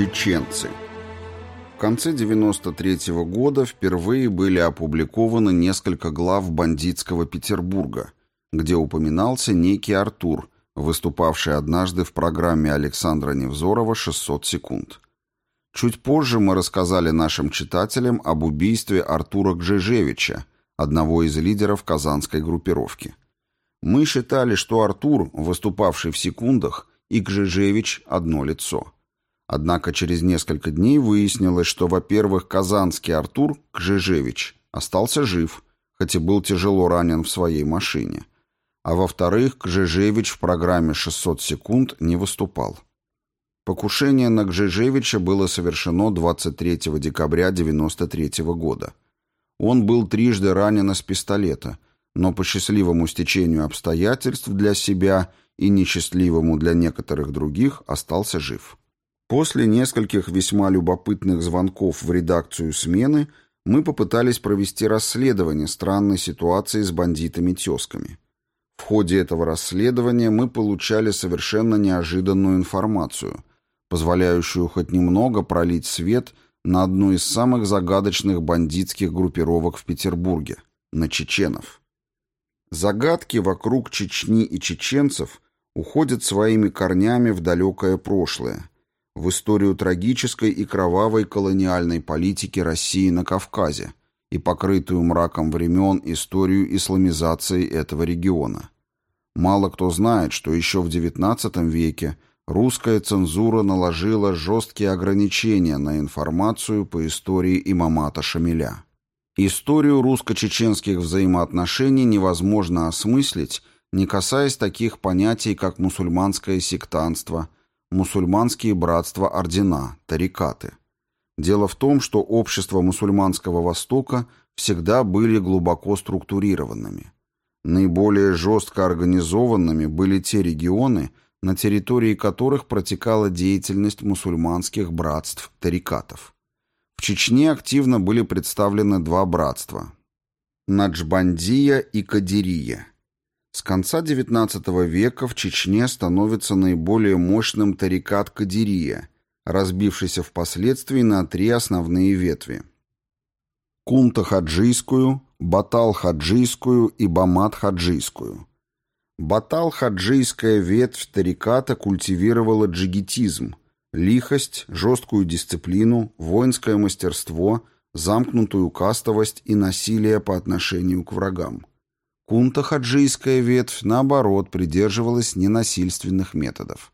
Чеченцы. В конце 93 -го года впервые были опубликованы несколько глав бандитского Петербурга, где упоминался некий Артур, выступавший однажды в программе Александра Невзорова «600 секунд». Чуть позже мы рассказали нашим читателям об убийстве Артура Гжежевича, одного из лидеров казанской группировки. Мы считали, что Артур, выступавший в секундах, и Гжежевич – одно лицо. Однако через несколько дней выяснилось, что, во-первых, казанский Артур Гжежевич остался жив, хоть и был тяжело ранен в своей машине. А во-вторых, Гжежевич в программе «600 секунд» не выступал. Покушение на Гжежевича было совершено 23 декабря 1993 года. Он был трижды ранен из пистолета, но по счастливому стечению обстоятельств для себя и несчастливому для некоторых других остался жив. После нескольких весьма любопытных звонков в редакцию смены мы попытались провести расследование странной ситуации с бандитами-тезками. В ходе этого расследования мы получали совершенно неожиданную информацию, позволяющую хоть немного пролить свет на одну из самых загадочных бандитских группировок в Петербурге – на чеченов. Загадки вокруг Чечни и чеченцев уходят своими корнями в далекое прошлое – в историю трагической и кровавой колониальной политики России на Кавказе и покрытую мраком времен историю исламизации этого региона. Мало кто знает, что еще в XIX веке русская цензура наложила жесткие ограничения на информацию по истории имамата Шамиля. Историю русско-чеченских взаимоотношений невозможно осмыслить, не касаясь таких понятий, как мусульманское сектанство – мусульманские братства-ордена, тарикаты. Дело в том, что общества мусульманского Востока всегда были глубоко структурированными. Наиболее жестко организованными были те регионы, на территории которых протекала деятельность мусульманских братств, тарикатов. В Чечне активно были представлены два братства – Наджбандия и Кадирия – с конца XIX века в Чечне становится наиболее мощным тарикат Кадирия, разбившийся впоследствии на три основные ветви. Кунта-хаджийскую, Батал-хаджийскую и Бамат-хаджийскую. Батал-хаджийская ветвь тариката культивировала джигитизм, лихость, жесткую дисциплину, воинское мастерство, замкнутую кастовость и насилие по отношению к врагам. Кунта-хаджийская ветвь, наоборот, придерживалась ненасильственных методов.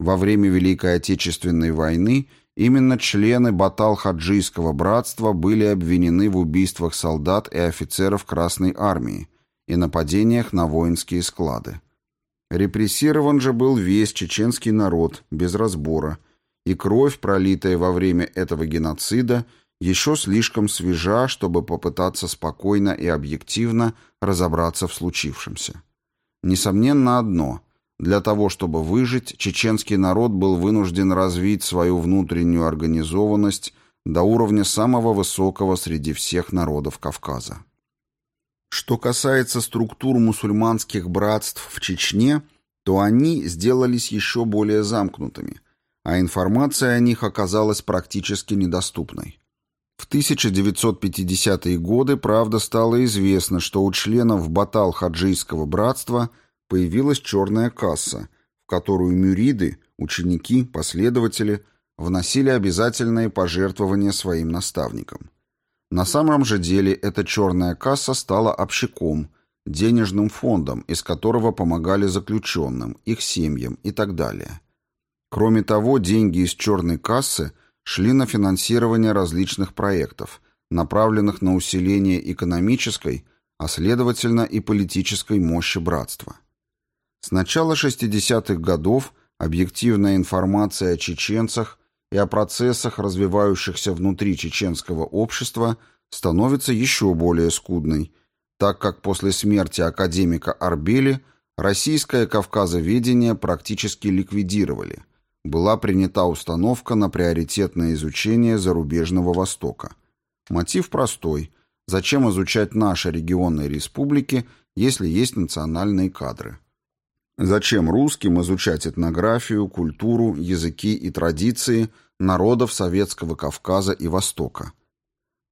Во время Великой Отечественной войны именно члены Батал-хаджийского братства были обвинены в убийствах солдат и офицеров Красной армии и нападениях на воинские склады. Репрессирован же был весь чеченский народ, без разбора, и кровь, пролитая во время этого геноцида, еще слишком свежа, чтобы попытаться спокойно и объективно разобраться в случившемся. Несомненно одно – для того, чтобы выжить, чеченский народ был вынужден развить свою внутреннюю организованность до уровня самого высокого среди всех народов Кавказа. Что касается структур мусульманских братств в Чечне, то они сделались еще более замкнутыми, а информация о них оказалась практически недоступной. В 1950-е годы, правда, стало известно, что у членов Батал-Хаджийского братства появилась черная касса, в которую мюриды, ученики, последователи вносили обязательные пожертвования своим наставникам. На самом же деле эта черная касса стала общаком, денежным фондом, из которого помогали заключенным, их семьям и так далее. Кроме того, деньги из черной кассы – шли на финансирование различных проектов, направленных на усиление экономической, а следовательно и политической мощи братства. С начала 60-х годов объективная информация о чеченцах и о процессах, развивающихся внутри чеченского общества, становится еще более скудной, так как после смерти академика Арбели российское кавказоведение практически ликвидировали – была принята установка на приоритетное изучение зарубежного Востока. Мотив простой. Зачем изучать наши регионы республики, если есть национальные кадры? Зачем русским изучать этнографию, культуру, языки и традиции народов Советского Кавказа и Востока.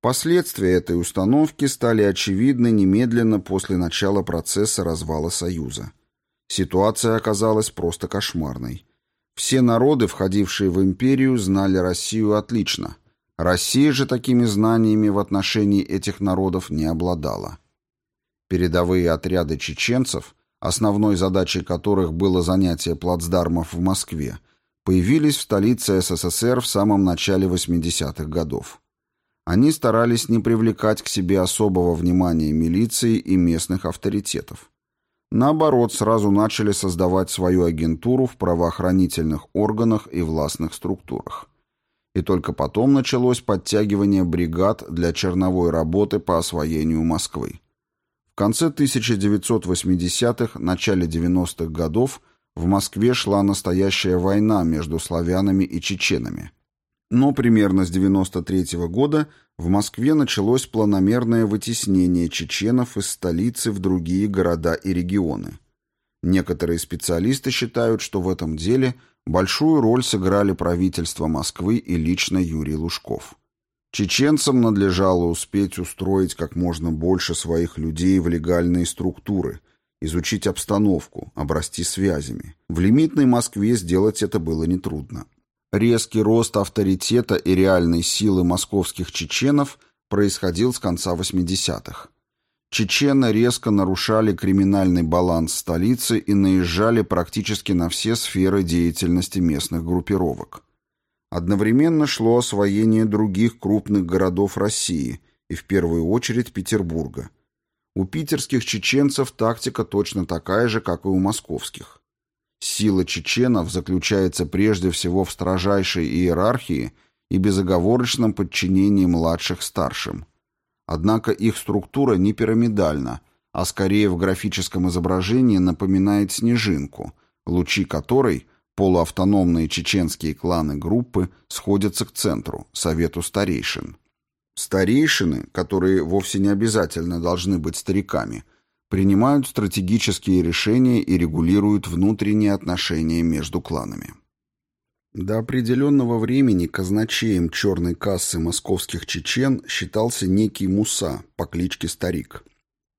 Последствия этой установки стали очевидны немедленно после начала процесса развала Союза. Ситуация оказалась просто кошмарной. Все народы, входившие в империю, знали Россию отлично. Россия же такими знаниями в отношении этих народов не обладала. Передовые отряды чеченцев, основной задачей которых было занятие плацдармов в Москве, появились в столице СССР в самом начале 80-х годов. Они старались не привлекать к себе особого внимания милиции и местных авторитетов. Наоборот, сразу начали создавать свою агентуру в правоохранительных органах и властных структурах. И только потом началось подтягивание бригад для черновой работы по освоению Москвы. В конце 1980-х, начале 90-х годов в Москве шла настоящая война между славянами и чеченами – но примерно с 93 -го года в Москве началось планомерное вытеснение чеченов из столицы в другие города и регионы. Некоторые специалисты считают, что в этом деле большую роль сыграли правительство Москвы и лично Юрий Лужков. Чеченцам надлежало успеть устроить как можно больше своих людей в легальные структуры, изучить обстановку, обрасти связями. В лимитной Москве сделать это было нетрудно. Резкий рост авторитета и реальной силы московских чеченов происходил с конца 80-х. Чечены резко нарушали криминальный баланс столицы и наезжали практически на все сферы деятельности местных группировок. Одновременно шло освоение других крупных городов России и в первую очередь Петербурга. У питерских чеченцев тактика точно такая же, как и у московских. Сила чеченов заключается прежде всего в строжайшей иерархии и безоговорочном подчинении младших старшим. Однако их структура не пирамидальна, а скорее в графическом изображении напоминает снежинку, лучи которой, полуавтономные чеченские кланы группы, сходятся к центру, совету старейшин. Старейшины, которые вовсе не обязательно должны быть стариками – принимают стратегические решения и регулируют внутренние отношения между кланами. До определенного времени казначеем черной кассы московских чечен считался некий Муса по кличке Старик.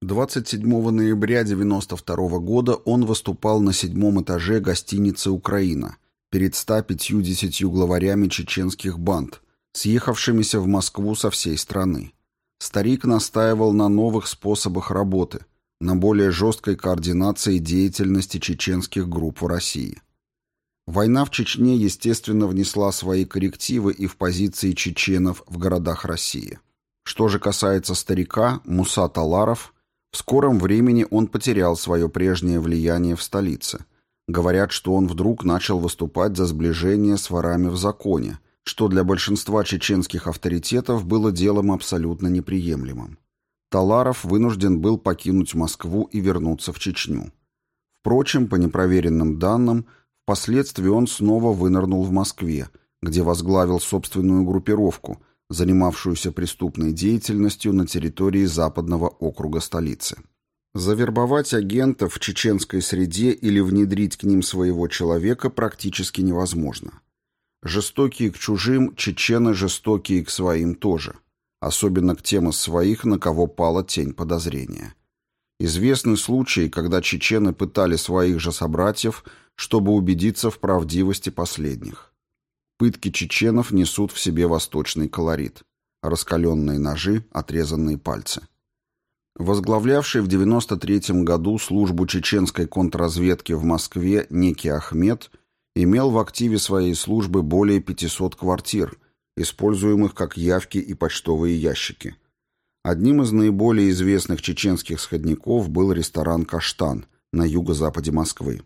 27 ноября 1992 года он выступал на седьмом этаже гостиницы «Украина» перед 150 главарями чеченских банд, съехавшимися в Москву со всей страны. Старик настаивал на новых способах работы – на более жесткой координации деятельности чеченских групп в России. Война в Чечне, естественно, внесла свои коррективы и в позиции чеченов в городах России. Что же касается старика Муса Таларов, в скором времени он потерял свое прежнее влияние в столице. Говорят, что он вдруг начал выступать за сближение с ворами в законе, что для большинства чеченских авторитетов было делом абсолютно неприемлемым. Таларов вынужден был покинуть Москву и вернуться в Чечню. Впрочем, по непроверенным данным, впоследствии он снова вынырнул в Москве, где возглавил собственную группировку, занимавшуюся преступной деятельностью на территории западного округа столицы. Завербовать агентов в чеченской среде или внедрить к ним своего человека практически невозможно. Жестокие к чужим, чечены жестокие к своим тоже – особенно к тем из своих, на кого пала тень подозрения. Известны случаи, когда чечены пытали своих же собратьев, чтобы убедиться в правдивости последних. Пытки чеченов несут в себе восточный колорит. Раскаленные ножи, отрезанные пальцы. Возглавлявший в 93 году службу чеченской контрразведки в Москве некий Ахмед имел в активе своей службы более 500 квартир – используемых как явки и почтовые ящики. Одним из наиболее известных чеченских сходников был ресторан «Каштан» на юго-западе Москвы.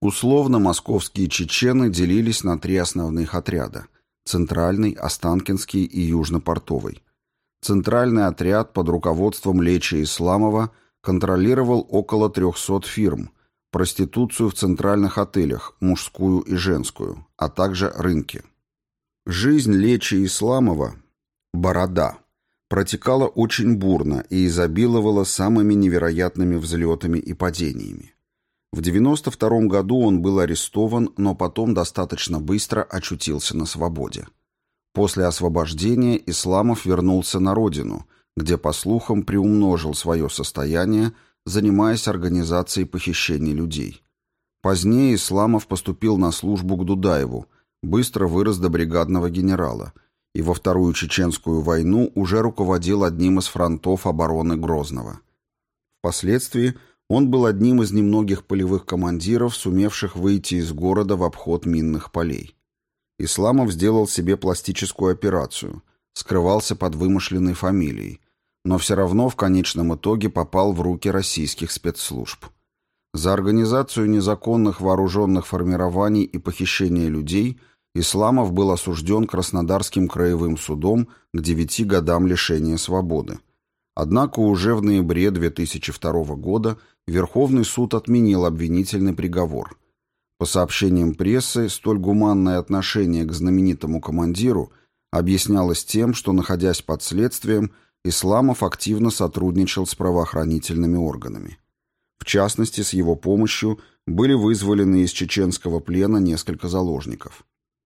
Условно московские чечены делились на три основных отряда – Центральный, Останкинский и Южно-Портовый. Центральный отряд под руководством Лечи Исламова контролировал около 300 фирм, проституцию в центральных отелях, мужскую и женскую, а также рынки. Жизнь Лечи Исламова, Борода, протекала очень бурно и изобиловала самыми невероятными взлетами и падениями. В 92 году он был арестован, но потом достаточно быстро очутился на свободе. После освобождения Исламов вернулся на родину, где, по слухам, приумножил свое состояние, занимаясь организацией похищений людей. Позднее Исламов поступил на службу к Дудаеву, быстро вырос до бригадного генерала и во Вторую Чеченскую войну уже руководил одним из фронтов обороны Грозного. Впоследствии он был одним из немногих полевых командиров, сумевших выйти из города в обход минных полей. Исламов сделал себе пластическую операцию, скрывался под вымышленной фамилией, но все равно в конечном итоге попал в руки российских спецслужб. За организацию незаконных вооруженных формирований и похищение людей Исламов был осужден Краснодарским краевым судом к девяти годам лишения свободы. Однако уже в ноябре 2002 года Верховный суд отменил обвинительный приговор. По сообщениям прессы, столь гуманное отношение к знаменитому командиру объяснялось тем, что, находясь под следствием, Исламов активно сотрудничал с правоохранительными органами. В частности, с его помощью были вызволены из чеченского плена несколько заложников.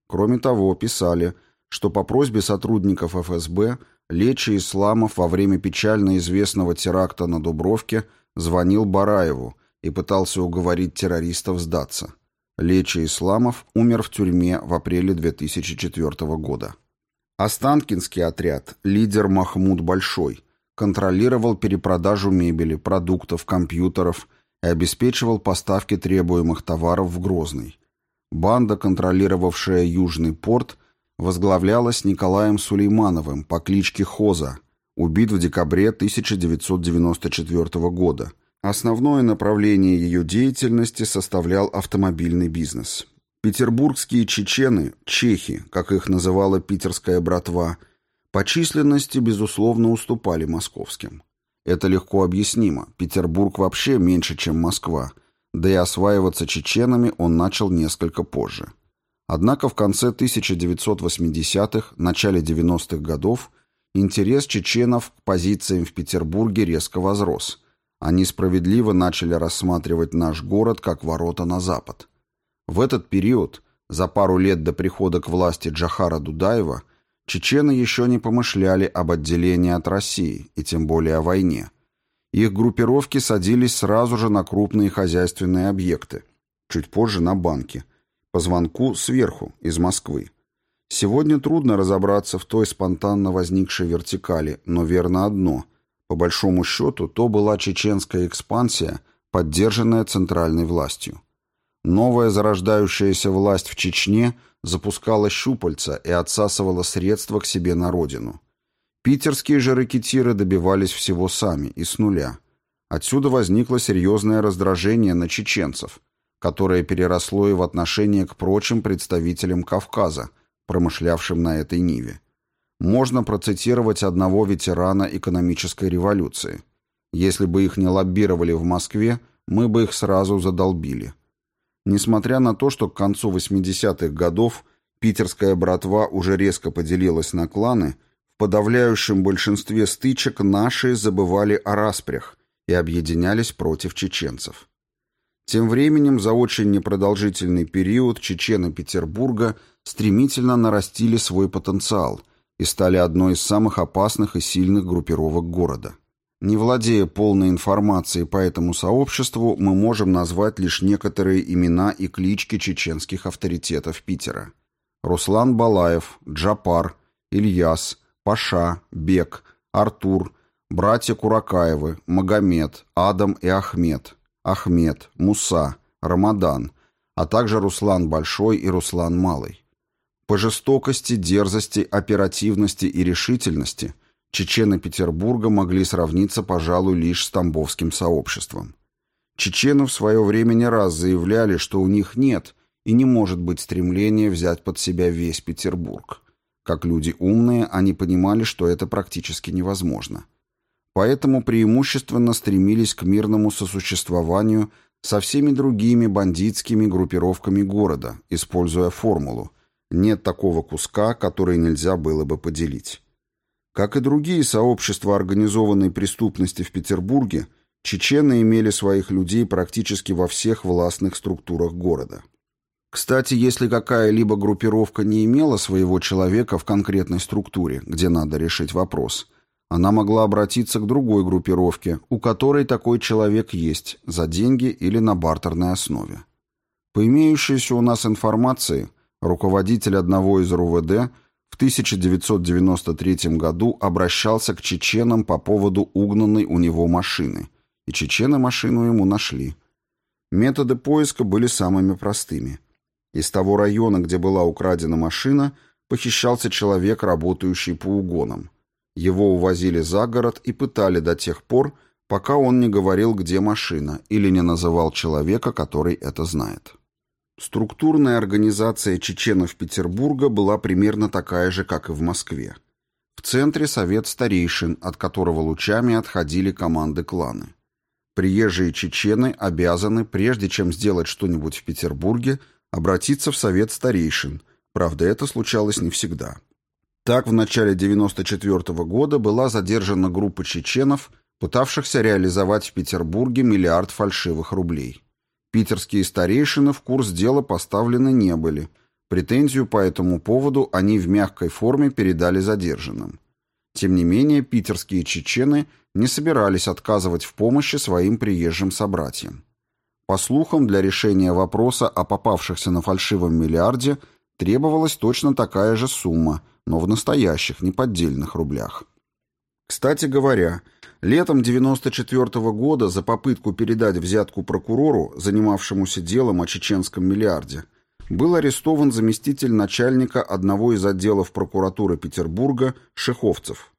Кроме того, писали, что по просьбе сотрудников ФСБ Лечи Исламов во время печально известного теракта на Дубровке звонил Бараеву и пытался уговорить террористов сдаться. Лечи Исламов умер в тюрьме в апреле 2004 года. Останкинский отряд, лидер Махмуд Большой, контролировал перепродажу мебели, продуктов, компьютеров и обеспечивал поставки требуемых товаров в Грозный. Банда, контролировавшая Южный порт, возглавлялась Николаем Сулеймановым по кличке Хоза, убит в декабре 1994 года. Основное направление ее деятельности составлял автомобильный бизнес. Петербургские чечены, чехи, как их называла питерская братва – по численности, безусловно, уступали московским. Это легко объяснимо. Петербург вообще меньше, чем Москва, да и осваиваться чеченами он начал несколько позже. Однако в конце 1980-х, начале 90-х годов интерес чеченов к позициям в Петербурге резко возрос. Они справедливо начали рассматривать наш город как ворота на запад. В этот период, за пару лет до прихода к власти Джахара Дудаева, Чечены еще не помышляли об отделении от России, и тем более о войне. Их группировки садились сразу же на крупные хозяйственные объекты, чуть позже на банки, по звонку сверху, из Москвы. Сегодня трудно разобраться в той спонтанно возникшей вертикали, но верно одно. По большому счету, то была чеченская экспансия, поддержанная центральной властью. Новая зарождающаяся власть в Чечне – запускала щупальца и отсасывала средства к себе на родину. Питерские же рэкетиры добивались всего сами и с нуля. Отсюда возникло серьезное раздражение на чеченцев, которое переросло и в отношение к прочим представителям Кавказа, промышлявшим на этой ниве. Можно процитировать одного ветерана экономической революции. Если бы их не лоббировали в Москве, мы бы их сразу задолбили. Несмотря на то, что к концу 80-х годов питерская братва уже резко поделилась на кланы, в подавляющем большинстве стычек наши забывали о распрях и объединялись против чеченцев. Тем временем за очень непродолжительный период чечены Петербурга стремительно нарастили свой потенциал и стали одной из самых опасных и сильных группировок города. Не владея полной информацией по этому сообществу, мы можем назвать лишь некоторые имена и клички чеченских авторитетов Питера. Руслан Балаев, Джапар, Ильяс, Паша, Бек, Артур, братья Куракаевы, Магомед, Адам и Ахмед, Ахмед, Муса, Рамадан, а также Руслан Большой и Руслан Малый. По жестокости, дерзости, оперативности и решительности – чечены Петербурга могли сравниться, пожалуй, лишь с тамбовским сообществом. Чечены в свое время не раз заявляли, что у них нет и не может быть стремления взять под себя весь Петербург. Как люди умные, они понимали, что это практически невозможно. Поэтому преимущественно стремились к мирному сосуществованию со всеми другими бандитскими группировками города, используя формулу «нет такого куска, который нельзя было бы поделить». Как и другие сообщества организованной преступности в Петербурге, чечены имели своих людей практически во всех властных структурах города. Кстати, если какая-либо группировка не имела своего человека в конкретной структуре, где надо решить вопрос, она могла обратиться к другой группировке, у которой такой человек есть, за деньги или на бартерной основе. По имеющейся у нас информации, руководитель одного из РУВД 1993 году обращался к чеченам по поводу угнанной у него машины, и чечены машину ему нашли. Методы поиска были самыми простыми – из того района, где была украдена машина, похищался человек, работающий по угонам. Его увозили за город и пытали до тех пор, пока он не говорил, где машина, или не называл человека, который это знает. Структурная организация чеченов Петербурга была примерно такая же, как и в Москве. В центре совет старейшин, от которого лучами отходили команды кланы. Приезжие чечены обязаны, прежде чем сделать что-нибудь в Петербурге, обратиться в совет старейшин. Правда, это случалось не всегда. Так, в начале 94 -го года была задержана группа чеченов, пытавшихся реализовать в Петербурге миллиард фальшивых рублей. Питерские старейшины в курс дела поставлены не были. Претензию по этому поводу они в мягкой форме передали задержанным. Тем не менее, питерские чечены не собирались отказывать в помощи своим приезжим собратьям. По слухам, для решения вопроса о попавшихся на фальшивом миллиарде требовалась точно такая же сумма, но в настоящих, неподдельных рублях. Кстати говоря, летом 94 -го года за попытку передать взятку прокурору, занимавшемуся делом о чеченском миллиарде, был арестован заместитель начальника одного из отделов прокуратуры Петербурга Шеховцев.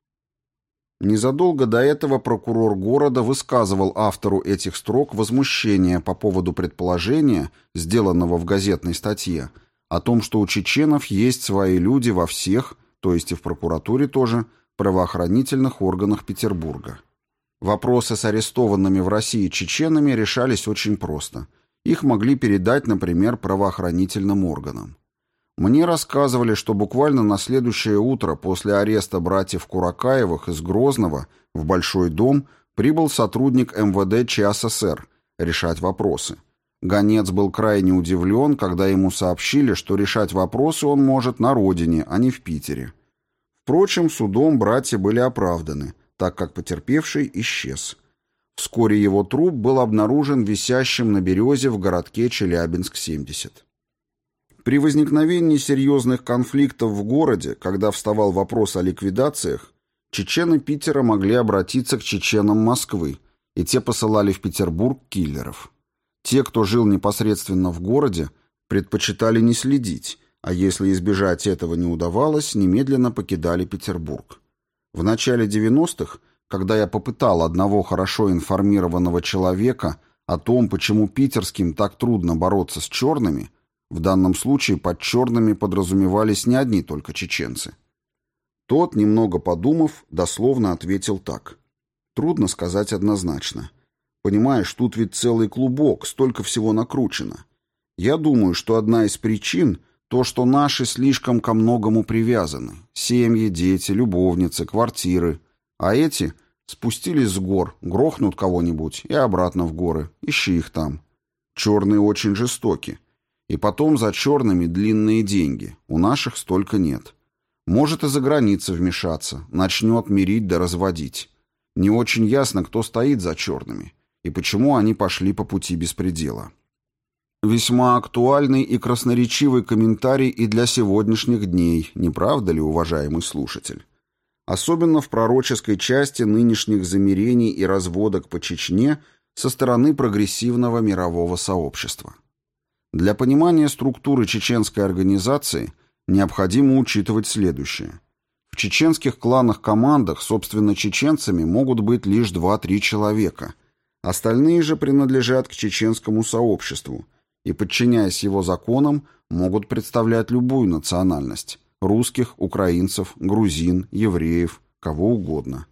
Незадолго до этого прокурор города высказывал автору этих строк возмущение по поводу предположения, сделанного в газетной статье, о том, что у чеченов есть свои люди во всех, то есть и в прокуратуре тоже, правоохранительных органах Петербурга. Вопросы с арестованными в России чеченами решались очень просто. Их могли передать, например, правоохранительным органам. Мне рассказывали, что буквально на следующее утро после ареста братьев Куракаевых из Грозного в Большой дом прибыл сотрудник МВД ЧССР решать вопросы. Гонец был крайне удивлен, когда ему сообщили, что решать вопросы он может на родине, а не в Питере. Впрочем, судом братья были оправданы, так как потерпевший исчез. Вскоре его труп был обнаружен висящим на березе в городке Челябинск-70. При возникновении серьезных конфликтов в городе, когда вставал вопрос о ликвидациях, чечены Питера могли обратиться к чеченам Москвы, и те посылали в Петербург киллеров. Те, кто жил непосредственно в городе, предпочитали не следить, а если избежать этого не удавалось, немедленно покидали Петербург. В начале 90-х, когда я попытал одного хорошо информированного человека о том, почему питерским так трудно бороться с черными – в данном случае под черными подразумевались не одни только чеченцы. Тот, немного подумав, дословно ответил так. Трудно сказать однозначно. Понимаешь, тут ведь целый клубок, столько всего накручено. Я думаю, что одна из причин — то, что наши слишком ко многому привязаны. Семьи, дети, любовницы, квартиры. А эти спустились с гор, грохнут кого-нибудь и обратно в горы. Ищи их там. Черные очень жестоки. И потом за черными длинные деньги. У наших столько нет. Может и за границы вмешаться, начнет мирить да разводить. Не очень ясно, кто стоит за черными и почему они пошли по пути беспредела. Весьма актуальный и красноречивый комментарий и для сегодняшних дней, не правда ли, уважаемый слушатель? Особенно в пророческой части нынешних замерений и разводок по Чечне со стороны прогрессивного мирового сообщества. Для понимания структуры чеченской организации необходимо учитывать следующее. В чеченских кланах-командах, собственно, чеченцами могут быть лишь 2-3 человека. Остальные же принадлежат к чеченскому сообществу и, подчиняясь его законам, могут представлять любую национальность – русских, украинцев, грузин, евреев, кого угодно.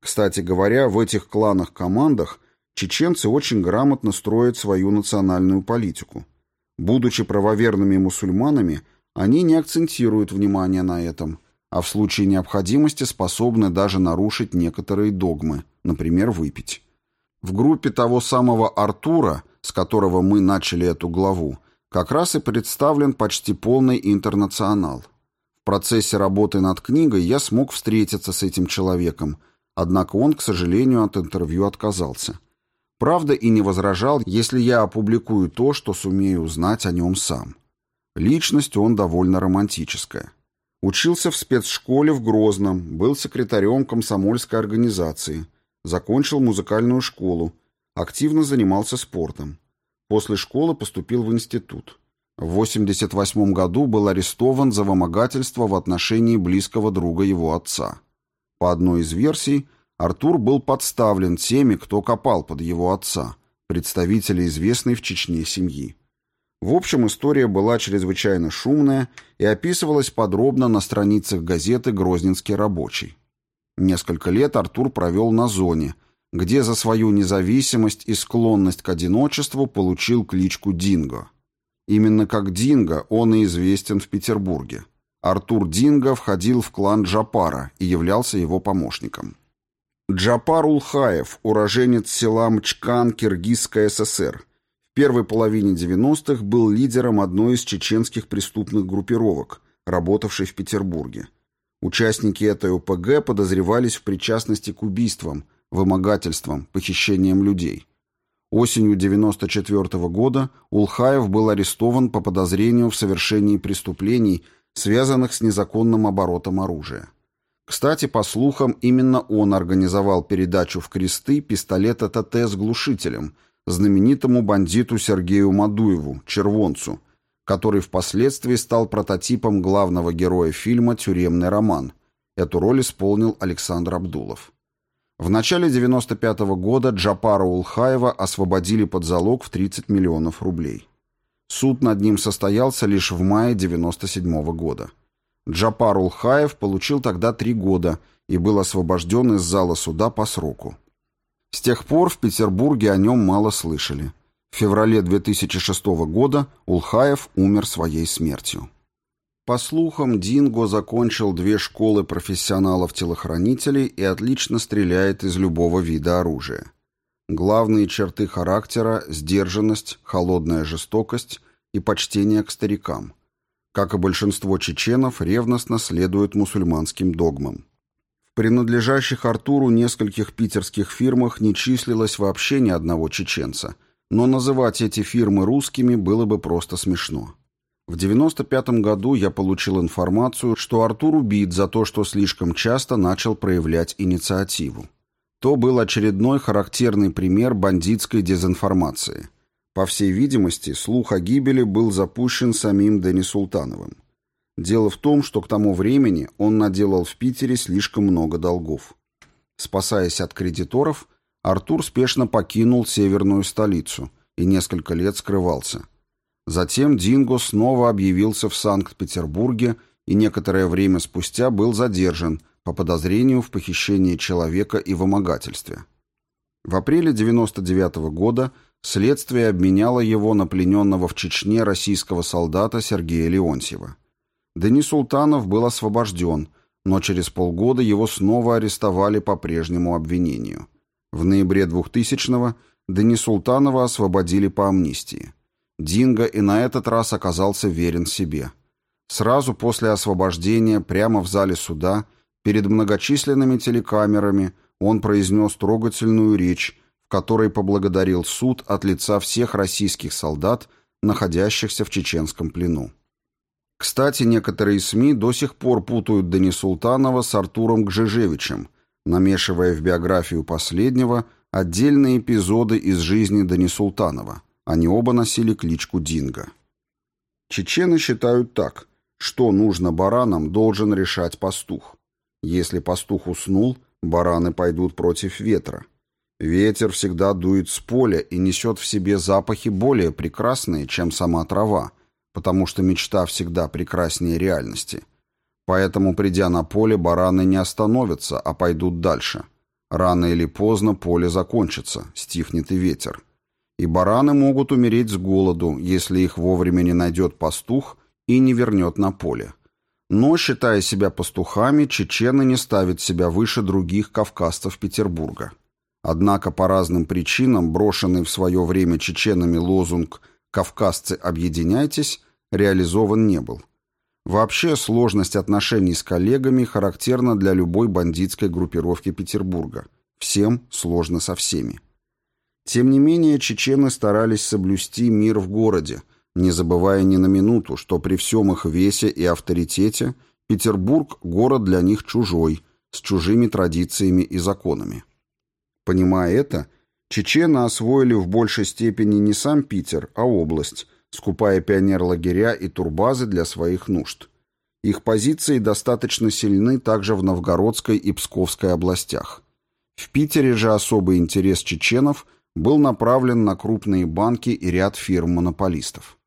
Кстати говоря, в этих кланах-командах чеченцы очень грамотно строят свою национальную политику – Будучи правоверными мусульманами, они не акцентируют внимание на этом, а в случае необходимости способны даже нарушить некоторые догмы, например, выпить. В группе того самого Артура, с которого мы начали эту главу, как раз и представлен почти полный интернационал. В процессе работы над книгой я смог встретиться с этим человеком, однако он, к сожалению, от интервью отказался. Правда, и не возражал, если я опубликую то, что сумею узнать о нем сам. Личность он довольно романтическая. Учился в спецшколе в Грозном, был секретарем комсомольской организации, закончил музыкальную школу, активно занимался спортом. После школы поступил в институт. В 1988 году был арестован за вымогательство в отношении близкого друга его отца. По одной из версий, Артур был подставлен теми, кто копал под его отца, представителя известной в Чечне семьи. В общем, история была чрезвычайно шумная и описывалась подробно на страницах газеты «Грозненский рабочий». Несколько лет Артур провел на зоне, где за свою независимость и склонность к одиночеству получил кличку Динго. Именно как Динго он и известен в Петербурге. Артур Динго входил в клан Джапара и являлся его помощником. Джапар Улхаев, уроженец села Мчкан, Киргизская ССР, в первой половине 90-х был лидером одной из чеченских преступных группировок, работавшей в Петербурге. Участники этой ОПГ подозревались в причастности к убийствам, вымогательством, похищением людей. Осенью 1994 года Улхаев был арестован по подозрению в совершении преступлений, связанных с незаконным оборотом оружия. Кстати, по слухам, именно он организовал передачу в кресты пистолета ТТ с глушителем знаменитому бандиту Сергею Мадуеву, червонцу, который впоследствии стал прототипом главного героя фильма «Тюремный роман». Эту роль исполнил Александр Абдулов. В начале 95 -го года Джапара Улхаева освободили под залог в 30 миллионов рублей. Суд над ним состоялся лишь в мае 97 -го года. Джапар Улхаев получил тогда три года и был освобожден из зала суда по сроку. С тех пор в Петербурге о нем мало слышали. В феврале 2006 года Улхаев умер своей смертью. По слухам, Динго закончил две школы профессионалов-телохранителей и отлично стреляет из любого вида оружия. Главные черты характера – сдержанность, холодная жестокость и почтение к старикам. Как и большинство чеченов, ревностно следует мусульманским догмам. В принадлежащих Артуру нескольких питерских фирмах не числилось вообще ни одного чеченца, но называть эти фирмы русскими было бы просто смешно. В 95 году я получил информацию, что Артур убит за то, что слишком часто начал проявлять инициативу. То был очередной характерный пример бандитской дезинформации. По всей видимости, слух о гибели был запущен самим Дени Султановым. Дело в том, что к тому времени он наделал в Питере слишком много долгов. Спасаясь от кредиторов, Артур спешно покинул северную столицу и несколько лет скрывался – Затем Динго снова объявился в Санкт-Петербурге и некоторое время спустя был задержан по подозрению в похищении человека и вымогательстве. В апреле 1999 -го года следствие обменяло его на плененного в Чечне российского солдата Сергея Леонтьева. Денис Султанов был освобожден, но через полгода его снова арестовали по прежнему обвинению. В ноябре 2000-го Денис Султанова освободили по амнистии. Динго и на этот раз оказался верен себе. Сразу после освобождения, прямо в зале суда, перед многочисленными телекамерами, он произнес трогательную речь, в которой поблагодарил суд от лица всех российских солдат, находящихся в чеченском плену. Кстати, некоторые СМИ до сих пор путают Дани Султанова с Артуром Гжижевичем, намешивая в биографию последнего отдельные эпизоды из жизни Дани Султанова – они оба носили кличку Динго. Чечены считают так, что нужно баранам, должен решать пастух. Если пастух уснул, бараны пойдут против ветра. Ветер всегда дует с поля и несет в себе запахи более прекрасные, чем сама трава, потому что мечта всегда прекраснее реальности. Поэтому, придя на поле, бараны не остановятся, а пойдут дальше. Рано или поздно поле закончится, стихнет и ветер. И бараны могут умереть с голоду, если их вовремя не найдет пастух и не вернет на поле. Но, считая себя пастухами, чечены не ставят себя выше других кавказцев Петербурга. Однако по разным причинам брошенный в свое время чеченами лозунг «Кавказцы, объединяйтесь» реализован не был. Вообще сложность отношений с коллегами характерна для любой бандитской группировки Петербурга. Всем сложно со всеми. Тем не менее, чечены старались соблюсти мир в городе, не забывая ни на минуту, что при всем их весе и авторитете Петербург – город для них чужой, с чужими традициями и законами. Понимая это, чечены освоили в большей степени не сам Питер, а область, скупая пионерлагеря и турбазы для своих нужд. Их позиции достаточно сильны также в Новгородской и Псковской областях. В Питере же особый интерес чеченов был направлен на крупные банки и ряд фирм-монополистов.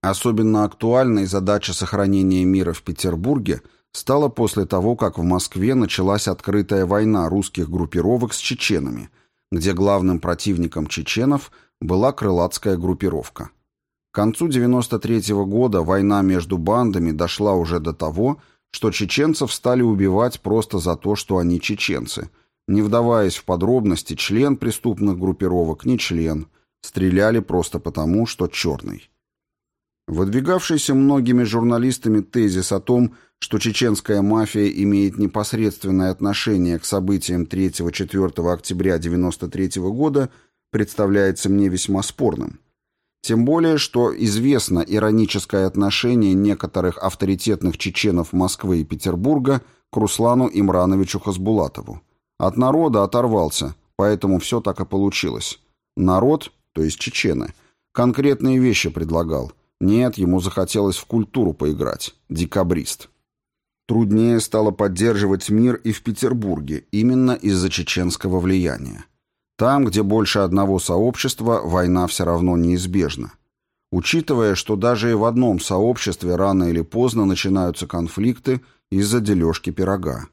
Особенно актуальной задача сохранения мира в Петербурге стала после того, как в Москве началась открытая война русских группировок с чеченами, где главным противником чеченов была крылатская группировка. К концу 93 -го года война между бандами дошла уже до того, что чеченцев стали убивать просто за то, что они чеченцы. Не вдаваясь в подробности, член преступных группировок не член, стреляли просто потому, что черный. Выдвигавшийся многими журналистами тезис о том, что чеченская мафия имеет непосредственное отношение к событиям 3-4 октября 1993 года, представляется мне весьма спорным. Тем более, что известно ироническое отношение некоторых авторитетных чеченов Москвы и Петербурга к Руслану Имрановичу Хасбулатову. От народа оторвался, поэтому все так и получилось. Народ, то есть чечены, конкретные вещи предлагал, нет, ему захотелось в культуру поиграть. Декабрист. Труднее стало поддерживать мир и в Петербурге, именно из-за чеченского влияния. Там, где больше одного сообщества, война все равно неизбежна. Учитывая, что даже и в одном сообществе рано или поздно начинаются конфликты из-за дележки пирога.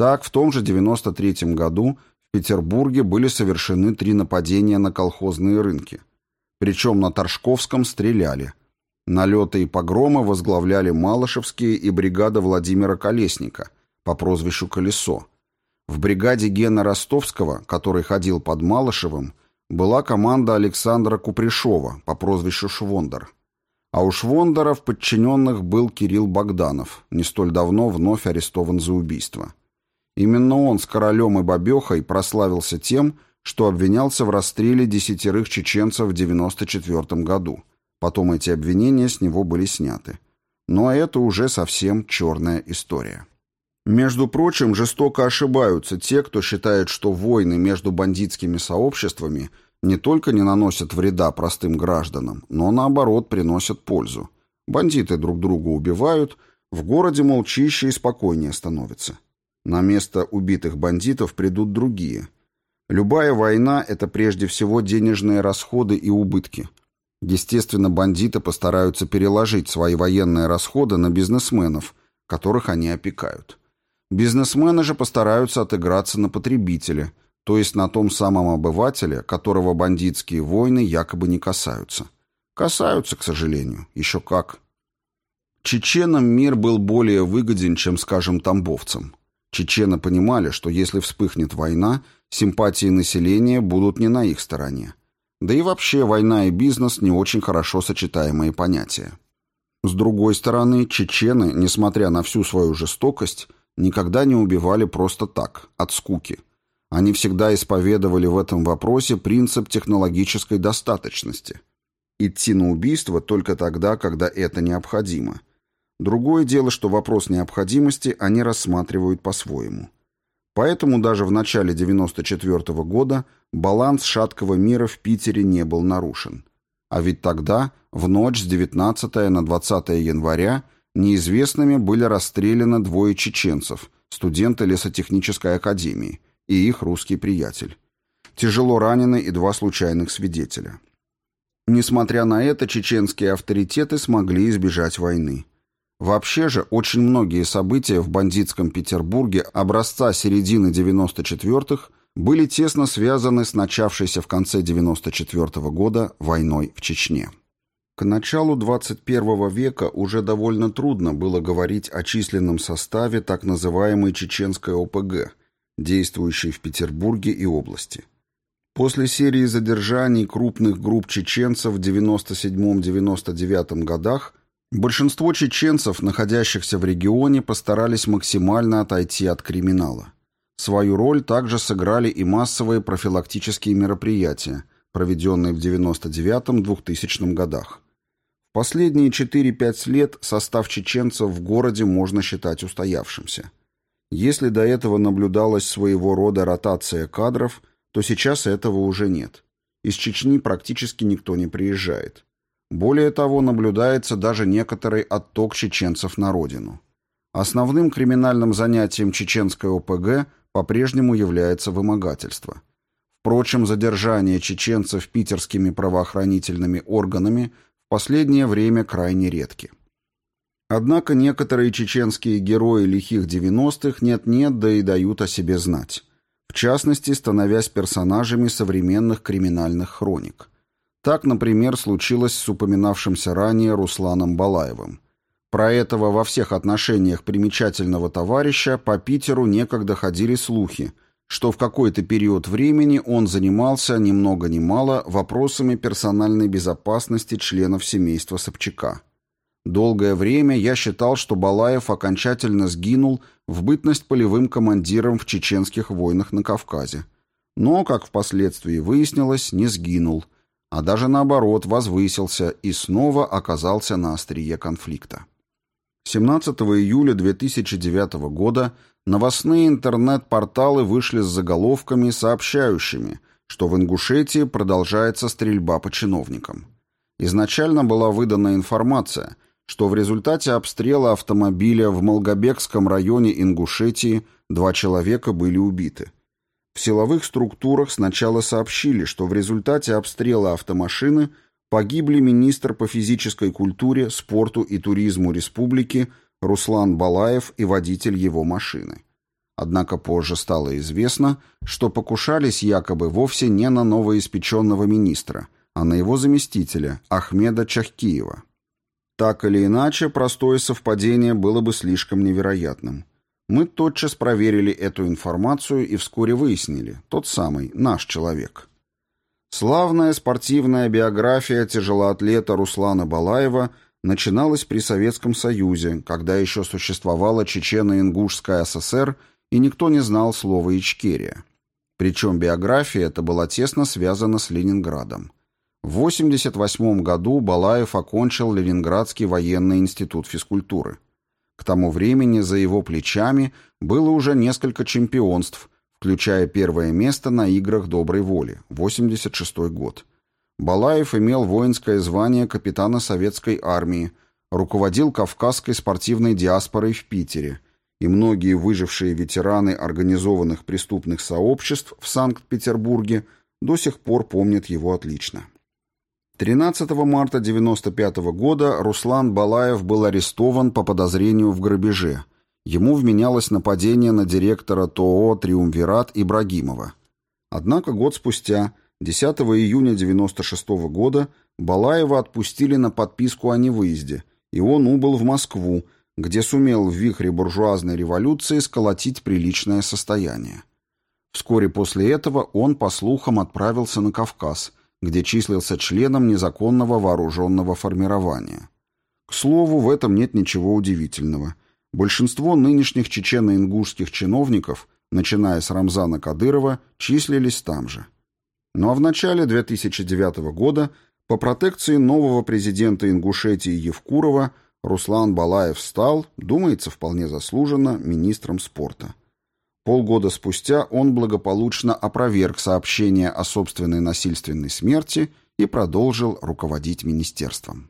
Так, в том же 93 году в Петербурге были совершены три нападения на колхозные рынки. Причем на Торжковском стреляли – Налеты и погромы возглавляли Малышевские и бригада Владимира Колесника по прозвищу «Колесо». В бригаде Гена Ростовского, который ходил под Малышевым, была команда Александра Купришова по прозвищу Швондер. А у Швондера в подчиненных был Кирилл Богданов, не столь давно вновь арестован за убийство. Именно он с королем и бабехой прославился тем, что обвинялся в расстреле десятерых чеченцев в 1994 году – Потом эти обвинения с него были сняты. Но это уже совсем черная история. Между прочим, жестоко ошибаются те, кто считает, что войны между бандитскими сообществами не только не наносят вреда простым гражданам, но наоборот приносят пользу. Бандиты друг друга убивают, в городе молчище и спокойнее становится. На место убитых бандитов придут другие. Любая война – это прежде всего денежные расходы и убытки – Естественно, бандиты постараются переложить свои военные расходы на бизнесменов, которых они опекают. Бизнесмены же постараются отыграться на потребителе, то есть на том самом обывателе, которого бандитские войны якобы не касаются. Касаются, к сожалению, еще как. Чеченам мир был более выгоден, чем, скажем, тамбовцам. Чечены понимали, что если вспыхнет война, симпатии населения будут не на их стороне. Да и вообще война и бизнес не очень хорошо сочетаемые понятия. С другой стороны, чечены, несмотря на всю свою жестокость, никогда не убивали просто так, от скуки. Они всегда исповедовали в этом вопросе принцип технологической достаточности. Идти на убийство только тогда, когда это необходимо. Другое дело, что вопрос необходимости они рассматривают по-своему. Поэтому даже в начале 94 -го года баланс шаткого мира в Питере не был нарушен. А ведь тогда, в ночь с 19 на 20 января, неизвестными были расстреляны двое чеченцев, студенты лесотехнической академии, и их русский приятель. Тяжело ранены и два случайных свидетеля. Несмотря на это, чеченские авторитеты смогли избежать войны. Вообще же, очень многие события в бандитском Петербурге образца середины 94-х были тесно связаны с начавшейся в конце 94 -го года войной в Чечне. К началу 21 века уже довольно трудно было говорить о численном составе так называемой чеченской ОПГ, действующей в Петербурге и области. После серии задержаний крупных групп чеченцев в 97-99 годах большинство чеченцев, находящихся в регионе, постарались максимально отойти от криминала. Свою роль также сыграли и массовые профилактические мероприятия, проведенные в 99-2000 годах. В последние 4-5 лет состав чеченцев в городе можно считать устоявшимся. Если до этого наблюдалась своего рода ротация кадров, то сейчас этого уже нет. Из Чечни практически никто не приезжает. Более того, наблюдается даже некоторый отток чеченцев на родину. Основным криминальным занятием чеченской ОПГ по-прежнему является вымогательство. Впрочем, задержание чеченцев питерскими правоохранительными органами в последнее время крайне редки. Однако некоторые чеченские герои лихих 90-х нет-нет, да и дают о себе знать. В частности, становясь персонажами современных криминальных хроник. Так, например, случилось с упоминавшимся ранее Русланом Балаевым. Про этого во всех отношениях примечательного товарища по Питеру некогда ходили слухи, что в какой-то период времени он занимался ни много ни мало вопросами персональной безопасности членов семейства Собчака. Долгое время я считал, что Балаев окончательно сгинул в бытность полевым командиром в чеченских войнах на Кавказе. Но, как впоследствии выяснилось, не сгинул, а даже наоборот возвысился и снова оказался на острие конфликта. 17 июля 2009 года новостные интернет-порталы вышли с заголовками, сообщающими, что в Ингушетии продолжается стрельба по чиновникам. Изначально была выдана информация – что в результате обстрела автомобиля в Молгобекском районе Ингушетии два человека были убиты. В силовых структурах сначала сообщили, что в результате обстрела автомашины погибли министр по физической культуре, спорту и туризму республики Руслан Балаев и водитель его машины. Однако позже стало известно, что покушались якобы вовсе не на новоиспеченного министра, а на его заместителя Ахмеда Чахкиева. Так или иначе, простое совпадение было бы слишком невероятным. Мы тотчас проверили эту информацию и вскоре выяснили, тот самый, наш человек. Славная спортивная биография тяжелоатлета Руслана Балаева начиналась при Советском Союзе, когда еще существовала Чечено-Ингушская ССР и никто не знал слова «Ичкерия». Причем биография эта была тесно связана с Ленинградом. В 1988 году Балаев окончил Ленинградский военный институт физкультуры. К тому времени за его плечами было уже несколько чемпионств, включая первое место на играх доброй воли, 86 год. Балаев имел воинское звание капитана советской армии, руководил Кавказской спортивной диаспорой в Питере, и многие выжившие ветераны организованных преступных сообществ в Санкт-Петербурге до сих пор помнят его отлично. 13 марта 1995 года Руслан Балаев был арестован по подозрению в грабеже. Ему вменялось нападение на директора ТОО «Триумвират» Ибрагимова. Однако год спустя, 10 июня 1996 года, Балаева отпустили на подписку о невыезде, и он убыл в Москву, где сумел в вихре буржуазной революции сколотить приличное состояние. Вскоре после этого он, по слухам, отправился на Кавказ – где числился членом незаконного вооруженного формирования. К слову, в этом нет ничего удивительного. Большинство нынешних чечено-ингушских чиновников, начиная с Рамзана Кадырова, числились там же. Ну а в начале 2009 года по протекции нового президента Ингушетии Евкурова Руслан Балаев стал, думается, вполне заслуженно, министром спорта. Полгода спустя он благополучно опроверг сообщение о собственной насильственной смерти и продолжил руководить министерством.